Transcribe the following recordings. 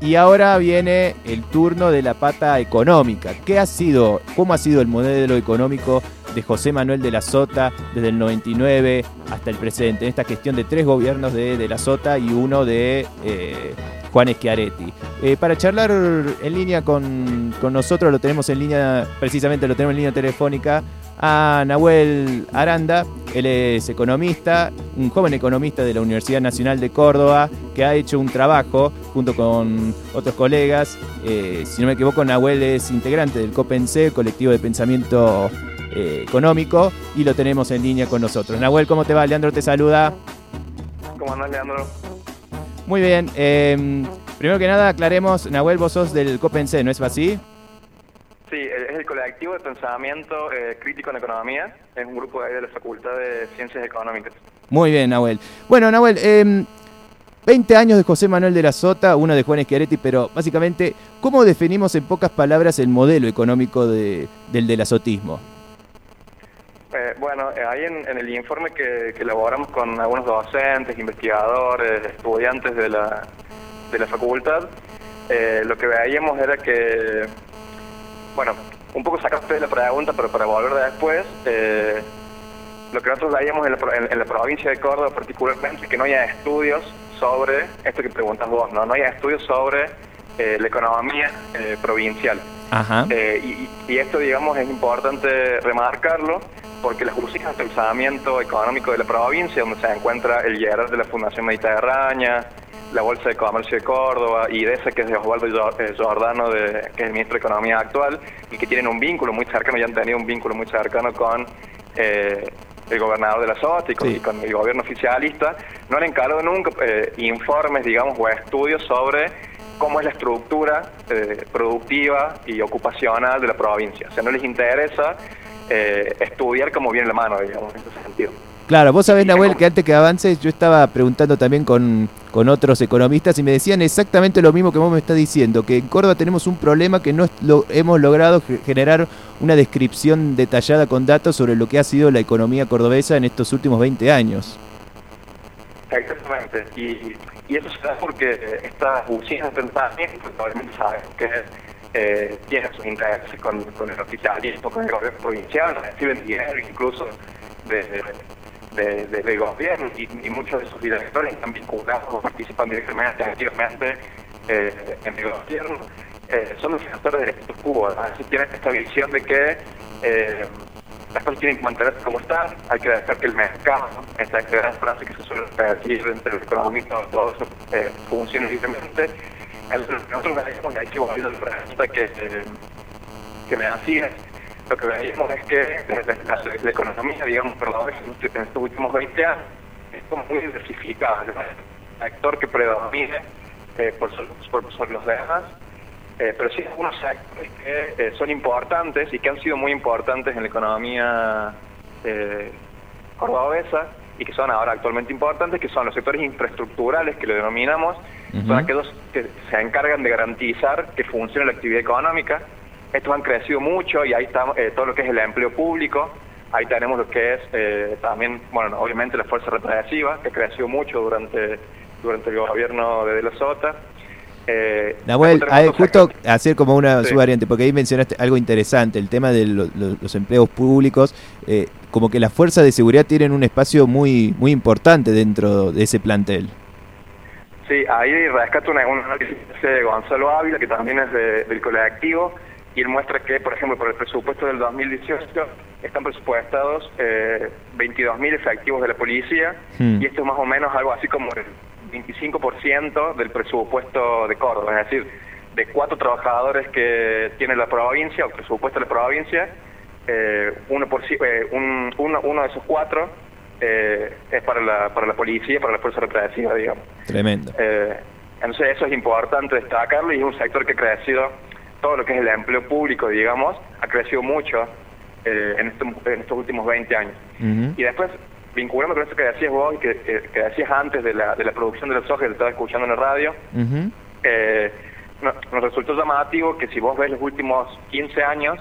y ahora viene el turno de la pata económica. ¿Qué ha sido, cómo ha sido el modelo económico de José Manuel de la Sota desde el 99 hasta el presente, en esta gestión de tres gobiernos de, de la Sota y uno de eh, Juan Schiaretti. Eh, para charlar en línea con, con, nosotros, lo tenemos en línea, precisamente lo tenemos en línea telefónica, a Nahuel Aranda. Él es economista, un joven economista de la Universidad Nacional de Córdoba, que ha hecho un trabajo junto con otros colegas. Eh, si no me equivoco, Nahuel es integrante del COPENSE, colectivo de pensamiento eh, económico, y lo tenemos en línea con nosotros. Nahuel, ¿cómo te va? Leandro te saluda. ¿Cómo andás, Leandro? Muy bien. Eh, primero que nada, aclaremos, Nahuel, vos sos del COPENSE, ¿no es así? Colectivo de pensamiento eh, crítico en economía. Es un grupo de, de la Facultad de Ciencias Económicas. Muy bien, Nahuel. Bueno, Nahuel, eh, 20 años de José Manuel de la Sota, uno de Juan Schiaretti, pero básicamente, ¿cómo definimos en pocas palabras el modelo económico de, del del azotismo? Eh, bueno, eh, ahí en, en, el informe que, que, elaboramos con algunos docentes, investigadores, estudiantes de la, de la facultad, eh, lo que veíamos era que, bueno, un poco sacaste de la pregunta, pero para volver de después, eh, lo que nosotros veíamos en la, en, en la, provincia de Córdoba particularmente, que no haya estudios sobre esto que preguntas vos, ¿no? No haya estudios sobre eh, la economía provincial. Ajá. Y, y esto, digamos, es importante remarcarlo porque las usinas de pensamiento económico de la provincia, donde se encuentra el IER de la Fundación Mediterránea, la Bolsa de Comercio de Córdoba y de ese que es de Osvaldo Giordano, de, que es el ministro de Economía actual, y que tienen un vínculo muy cercano, ya han tenido un vínculo muy cercano con eh, el gobernador de la SOT y con, sí. y con, el gobierno oficialista, no han encargado nunca eh, informes, digamos, o estudios sobre cómo es la estructura eh, productiva y ocupacional de la provincia. O sea, no les interesa eh, estudiar cómo viene la mano, digamos, en ese sentido. Claro, vos sabés, Nahuel, que antes que avances, yo estaba preguntando también con, con, otros economistas y me decían exactamente lo mismo que vos me estás diciendo, que en Córdoba tenemos un problema que no lo, hemos logrado generar una descripción detallada con datos sobre lo que ha sido la economía cordobesa en estos últimos 20 años. Exactamente, y, y eso se da porque estas usinas de pensamiento, probablemente saben que eh, tienen sus intereses con, con, el oficialismo, con el gobierno provincial, reciben dinero incluso de, de, de, de gobierno y, y, muchos de sus directores están vinculados o participan directamente, activamente eh, en el gobierno. Eh, son los defensores del status quo, así tienen esta visión de que eh, las cosas tienen que mantenerse como están, hay que dejar que el mercado, esta gran frase que se suele repetir entre los economistas, todo eso funcione libremente. Nosotros veíamos, y hay que volver a la pregunta que, que me hacías, lo que veíamos es que la, la, la economía, digamos, perdón, en estos últimos 20 años es como muy diversificada. El actor que predomina eh, por, por, sobre los demás, eh, pero sí algunos sectores que eh, son importantes y que han sido muy importantes en la economía eh, cordobesa y que son ahora actualmente importantes, que son los sectores infraestructurales que lo denominamos, uh -huh. son aquellos que se encargan de garantizar que funcione la actividad económica. Estos han crecido mucho y ahí está eh, todo lo que es el empleo público, ahí tenemos lo que es eh, también, bueno, obviamente la fuerza represiva, que creció mucho durante, durante el gobierno de De La Sota. Eh, Nahuel, justo hacer como una sí. subvariante, porque ahí mencionaste algo interesante, el tema de lo, lo, los empleos públicos, eh, como que las fuerzas de seguridad tienen un espacio muy muy importante dentro de ese plantel. Sí, ahí rescato una, un análisis de Gonzalo Ávila, que también es de, del colectivo, y él muestra que, por ejemplo, por el presupuesto del 2018 están presupuestados eh, 22.000 efectivos de la policía, hmm. y esto es más o menos algo así como el 25% del presupuesto de Córdoba, es decir, de cuatro trabajadores que tiene la provincia, o el presupuesto de la provincia, eh, uno, por, eh, un, uno, uno de esos cuatro eh, es para la, para la policía, para la fuerza represiva, digamos. Tremendo. Eh, entonces eso es importante destacarlo y es un sector que ha crecido, todo lo que es el empleo público, digamos, ha crecido mucho eh, en, este, en, estos últimos 20 años. Uh -huh. Y después vinculando con eso que decías vos y que, que, que, decías antes de la, de la producción de la soja que te estaba escuchando en la radio, uh -huh. eh, no, nos resultó llamativo que si vos ves los últimos 15 años,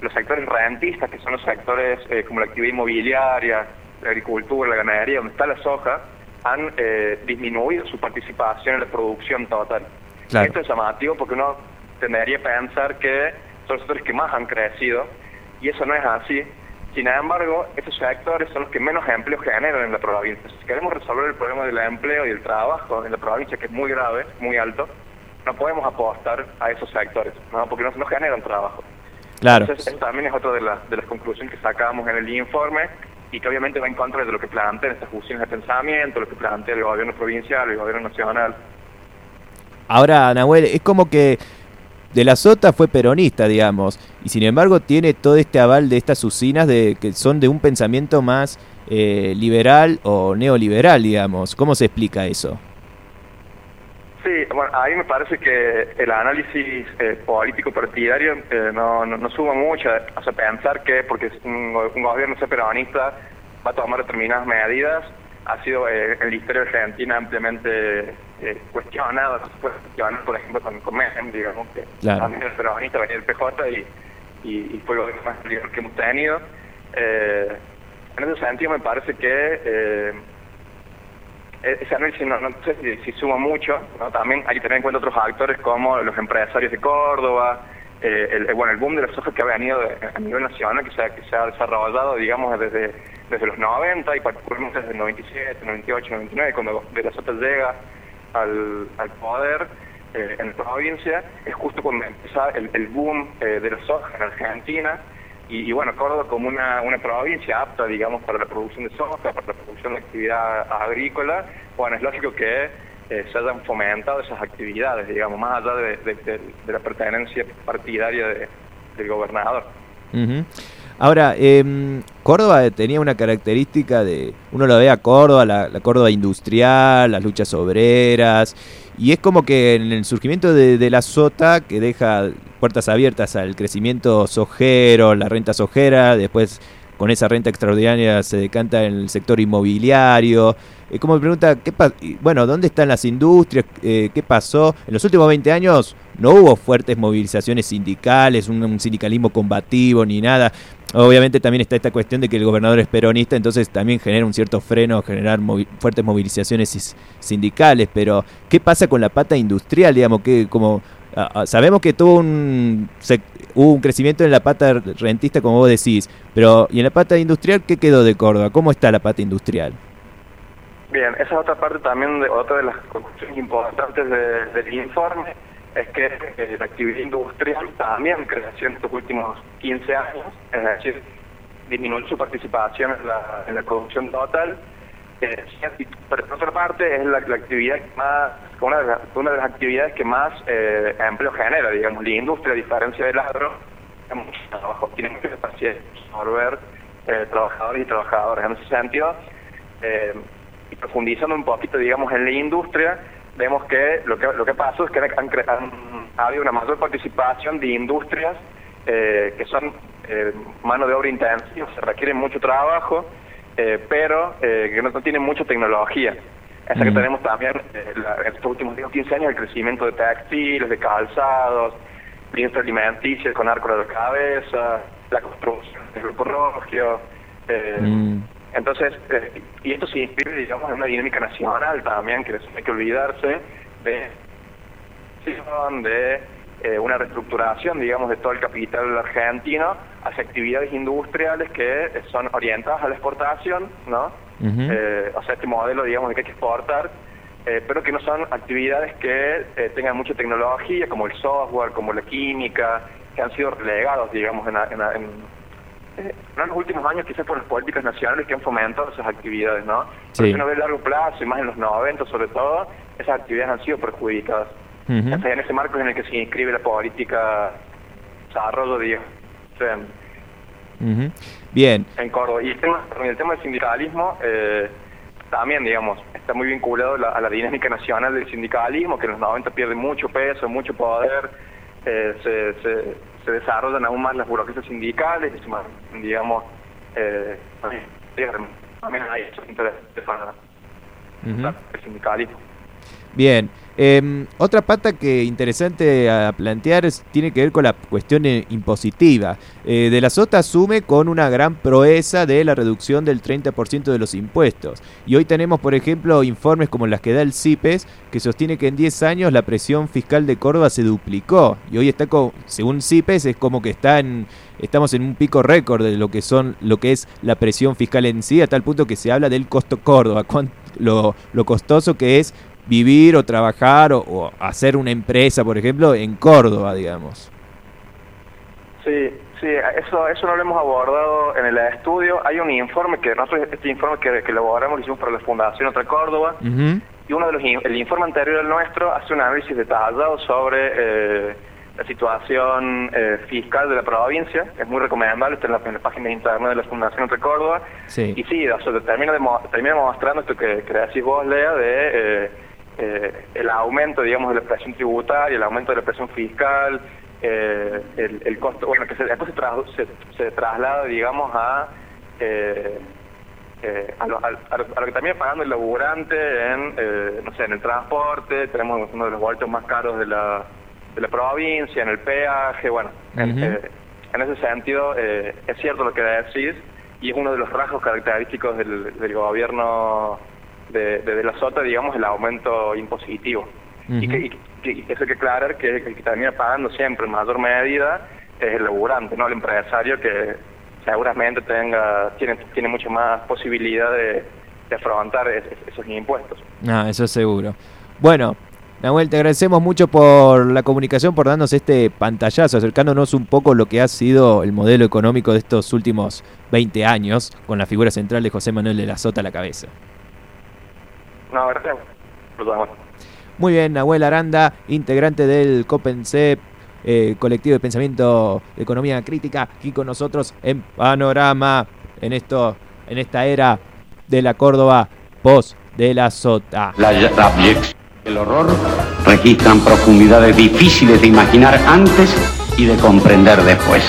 los sectores rentistas, que son los sectores eh, como la actividad inmobiliaria, la agricultura, la ganadería, donde está la soja, han eh, disminuido su participación en la producción total. Esto es llamativo porque uno tendría que pensar que son los sectores que más han crecido y eso no es así. Sin embargo, estos sectores son los que menos empleo generan en la provincia. Si queremos resolver el problema del empleo y el trabajo en la provincia, que es muy grave, muy alto, no podemos apostar a esos sectores, ¿no? porque no, no generan trabajo. Claro. Entonces, eso también es otra de, de las conclusiones que sacamos en el informe y que obviamente va en contra de lo que plantean estas fusiones de pensamiento, lo que plantea el gobierno provincial, el gobierno nacional. Ahora, Nahuel, es como que de la Sota fue peronista, digamos, y sin embargo tiene todo este aval de estas usinas de que son de un pensamiento más eh, liberal o neoliberal, digamos. ¿Cómo se explica eso? Sí, bueno, ahí me parece que el análisis eh, político partidario eh, no, no, suma mucho, o sea, pensar que porque un, un gobierno sea peronista va a tomar determinadas medidas ha sido eh, en la historia argentina ampliamente eh, cuestionado, cuestionado, por ejemplo, con, con digamos, que también el peronista venía del PJ y, y, fue lo más liberal que hemos tenido. Eh, en ese sentido me parece que eh, e-, ese análisis no, sé si, suma mucho, ¿no? también hay que tener en cuenta otros actores como los empresarios de Córdoba, eh, el, bueno, el boom de las soja que ha venido a nivel nacional, que se, ha, desarrollado, digamos, desde, desde los 90 y particularmente desde el 97, 98, 99, cuando de la Sota llega al, al poder eh, en la provincia, es justo cuando empieza el, el boom eh, de la soja en Argentina. Y, y, bueno, Córdoba como una, una provincia apta, digamos, para la producción de soja, para la producción de actividad agrícola, bueno, es lógico que eh, se hayan fomentado esas actividades, digamos, más allá de, la pertenencia partidaria del gobernador. Ahora, eh, Córdoba tenía una característica de, uno lo ve a Córdoba, la, Córdoba industrial, las luchas obreras, y es como que en el surgimiento de, la sota, que deja puertas abiertas al crecimiento sojero, la renta sojera, después con esa renta extraordinaria se decanta en el sector inmobiliario. Eh, como pregunta, ¿qué bueno, ¿dónde están las industrias? Eh, ¿Qué pasó? En los últimos 20 años no hubo fuertes movilizaciones sindicales, un, sindicalismo combativo ni nada. Obviamente también está esta cuestión de que el gobernador es peronista, entonces también genera un cierto freno generar fuertes movilizaciones sindicales, pero ¿qué pasa con la pata industrial? Digamos, que como sabemos que tuvo un, hubo un crecimiento en la pata rentista, como vos decís, pero ¿y en la pata industrial qué quedó de Córdoba? ¿Cómo está la pata industrial? Bien, esa es otra parte también, de, otra de las conclusiones importantes del informe, es que eh, la actividad industrial también creció en estos últimos 15 años, es decir, disminuyó su participación en la, en la producción total, eh, pero por otra parte es la, actividad más, una de, las, una de las actividades que más eh, empleo genera, digamos, la industria, a diferencia del agro, tiene mucho trabajo, tiene mucha capacidad de absorber eh, trabajadores y trabajadoras. En ese sentido, eh, y profundizando un poquito, digamos, en la industria, vemos que lo que, lo que pasó es que han, ha habido una mayor participación de industrias eh, que son eh, mano de obra intensiva, se requieren mucho trabajo, eh, pero que no, tienen mucha tecnología. Esa que mm. tenemos también en estos últimos 10 15 años, el crecimiento de textiles, de calzados, de alimenticios con arco de la cabeza, la construcción del grupo Rogio. Mm. Entonces, eh, y esto se inscribe, digamos, en una dinámica nacional también, que no hay que olvidarse de, de eh, una reestructuración, digamos, de todo el capital argentino hacia actividades industriales que son orientadas a la exportación, ¿no? Eh, o sea, este modelo, digamos, de que hay que exportar, pero que no son actividades que tengan mucha tecnología, como el software, como la química, que han sido relegados, digamos, en, en eh, en los últimos años quizás por las políticas nacionales que han fomentado esas actividades, ¿no? Sí. Pero si uno ve a largo plazo, y más en los 90 sobre todo, esas actividades han sido perjudicadas. en ese marco en el que se inscribe la política desarrollo, de Bien. En Córdoba. Y el tema, el tema del sindicalismo eh, también, digamos, está muy vinculado a la, dinámica nacional del sindicalismo, que en los 90 pierde mucho peso, mucho poder, eh, se, se se desarrollan aún más las burocracias sindicales, digamos, eh, también hay interés para el sindicalismo. Bien. Em, otra pata que interesante a plantear tiene que ver con la cuestión eh, impositiva. Eh, de la Sota asume con una gran proeza de la reducción del 30% de los impuestos. Y hoy tenemos, por ejemplo, informes como las que da el CIPES, que sostiene que en 10 años la presión fiscal de Córdoba se duplicó. Y hoy está, con, según CIPES, es como que está en, estamos en un pico récord de lo que, son, lo que es la presión fiscal en sí, a tal punto que se habla del costo Córdoba, lo, lo costoso que es vivir o trabajar o, hacer una empresa, por ejemplo, en Córdoba, digamos. Sí, sí, eso, eso no lo hemos abordado en el estudio. Hay un informe que nosotros, este informe que, que elaboramos, lo hicimos para la Fundación Otra Córdoba, y uno de los, el informe anterior al nuestro hace un análisis detallado sobre eh, la situación eh, fiscal de la provincia, es muy recomendable, está en la, en la página de internet de la Fundación Otra Córdoba, sí. y sí, termina, termina demostrando esto que, que decís vos, Lea, de... Eh, eh, el aumento, digamos, de la presión tributaria, el aumento de la presión fiscal, eh, el, costo, bueno, que después se, se, traslada, digamos, a, eh, a, lo, que también pagando el laburante en, no sé, en el transporte, tenemos uno de los boletos más caros de la, de la provincia, en el peaje, bueno, en, ese sentido es cierto lo que decís y es uno de los rasgos característicos del, del gobierno de, la SOTA, digamos, el aumento impositivo. y, que, eso hay que aclarar que el que termina pagando siempre en mayor medida es el laburante, no el empresario que seguramente tenga tiene, tiene mucho más posibilidad de, afrontar esos impuestos. Ah, eso seguro. Bueno, Nahuel, te agradecemos mucho por la comunicación, por darnos este pantallazo, acercándonos un poco lo que ha sido el modelo económico de estos últimos 20 años, con la figura central de José Manuel de la Sota a la cabeza. No, gracias. Muy bien, Nahuel Aranda, integrante del COPENCEP, eh, colectivo de pensamiento de economía crítica, aquí con nosotros en Panorama, en, esto, en esta era de la Córdoba post de la Sota. La, el horror registran profundidades difíciles de imaginar antes y de comprender después.